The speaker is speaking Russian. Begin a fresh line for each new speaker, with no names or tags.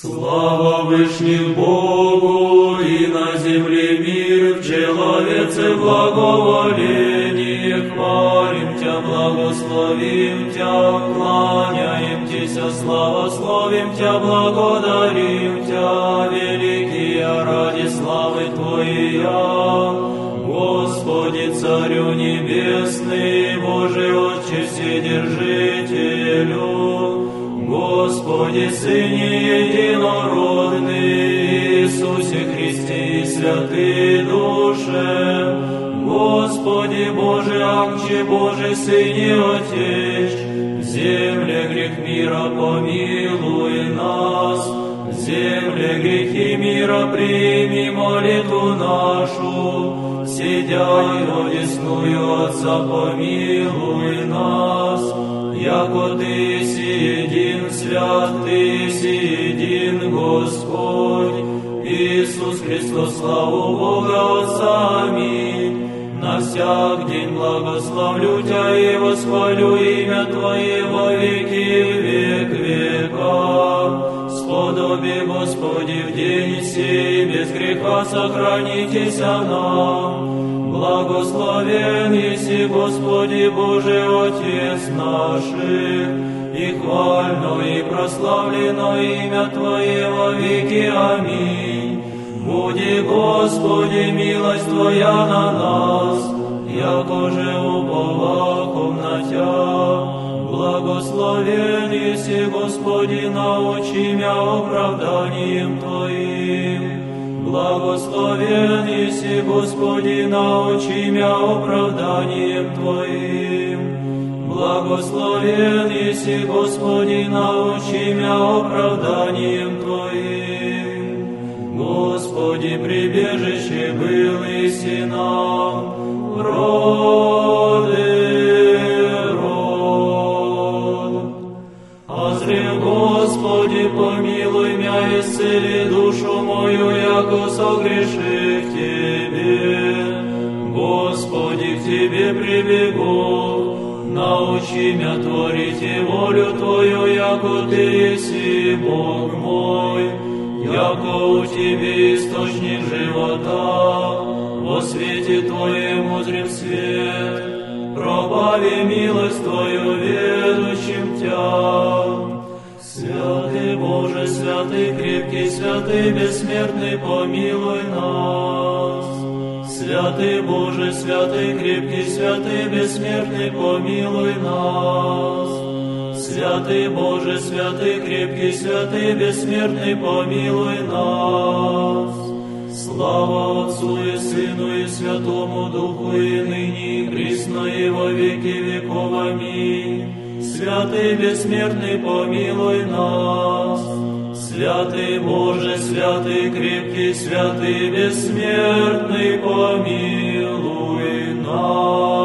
Слава Вышних Богу и на земле мир, в человеце благоволение, хвалим Тя, благословим Тя, кланяем Тися, славословим Тя, благодарим Тя, великие ради славы Твоя. Господи, Царю Небесный, Боже, Отче Вседержителю, Господи, Сыне Единородный, Иисусе Христе и Святый Душе, Господи Боже, Акче Боже, Сыне Отеч, земле грех мира помилуй нас, земле грехи мира прими молитву нашу, сидя и одесную Отца помилуй нас, яко Ты един свят, Ты един Господь, Иисус Христос, славу Бога аминь. На всяк день благословлю Тя и восхвалю имя Твое во веки век века. Сподоби, Господи, в день сей без греха сохранитесь нам. Благословен еси, Господи Боже, Отец наших, и хвально и прославлено имя Твое во веки. Аминь. Буди, Господи, милость Твоя на нас, яко же уповахом на Тя. Благословен еси, Господи, научи мя оправданием Твоим. Благословен еси, Господи, научи мя оправданием Твоим. Благословен еси, Господи, научи мя оправданием Твоим. Господи, прибежище был и нам, роды исцели душу мою, яко согрешив Тебе. Господи, к Тебе прибегу, научи меня творить и волю Твою, яко Ты еси Бог мой, яко у Тебе источник живота, во свете Твоем узрим свет, пробави милость Твою ведущим Боже, святый крепкий, святый бессмертный, помилуй нас. Святый Боже, святый крепкий, святый бессмертный, помилуй нас. Святый Боже, святый крепкий, святый бессмертный, помилуй нас. Слава Отцу и Сыну и Святому Духу, и ныне, и присно, и во веки веков. Аминь. Святый бессмертный, помилуй нас. Святый Боже, святый крепкий, святый бессмертный, помилуй нас.